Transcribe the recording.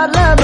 I love.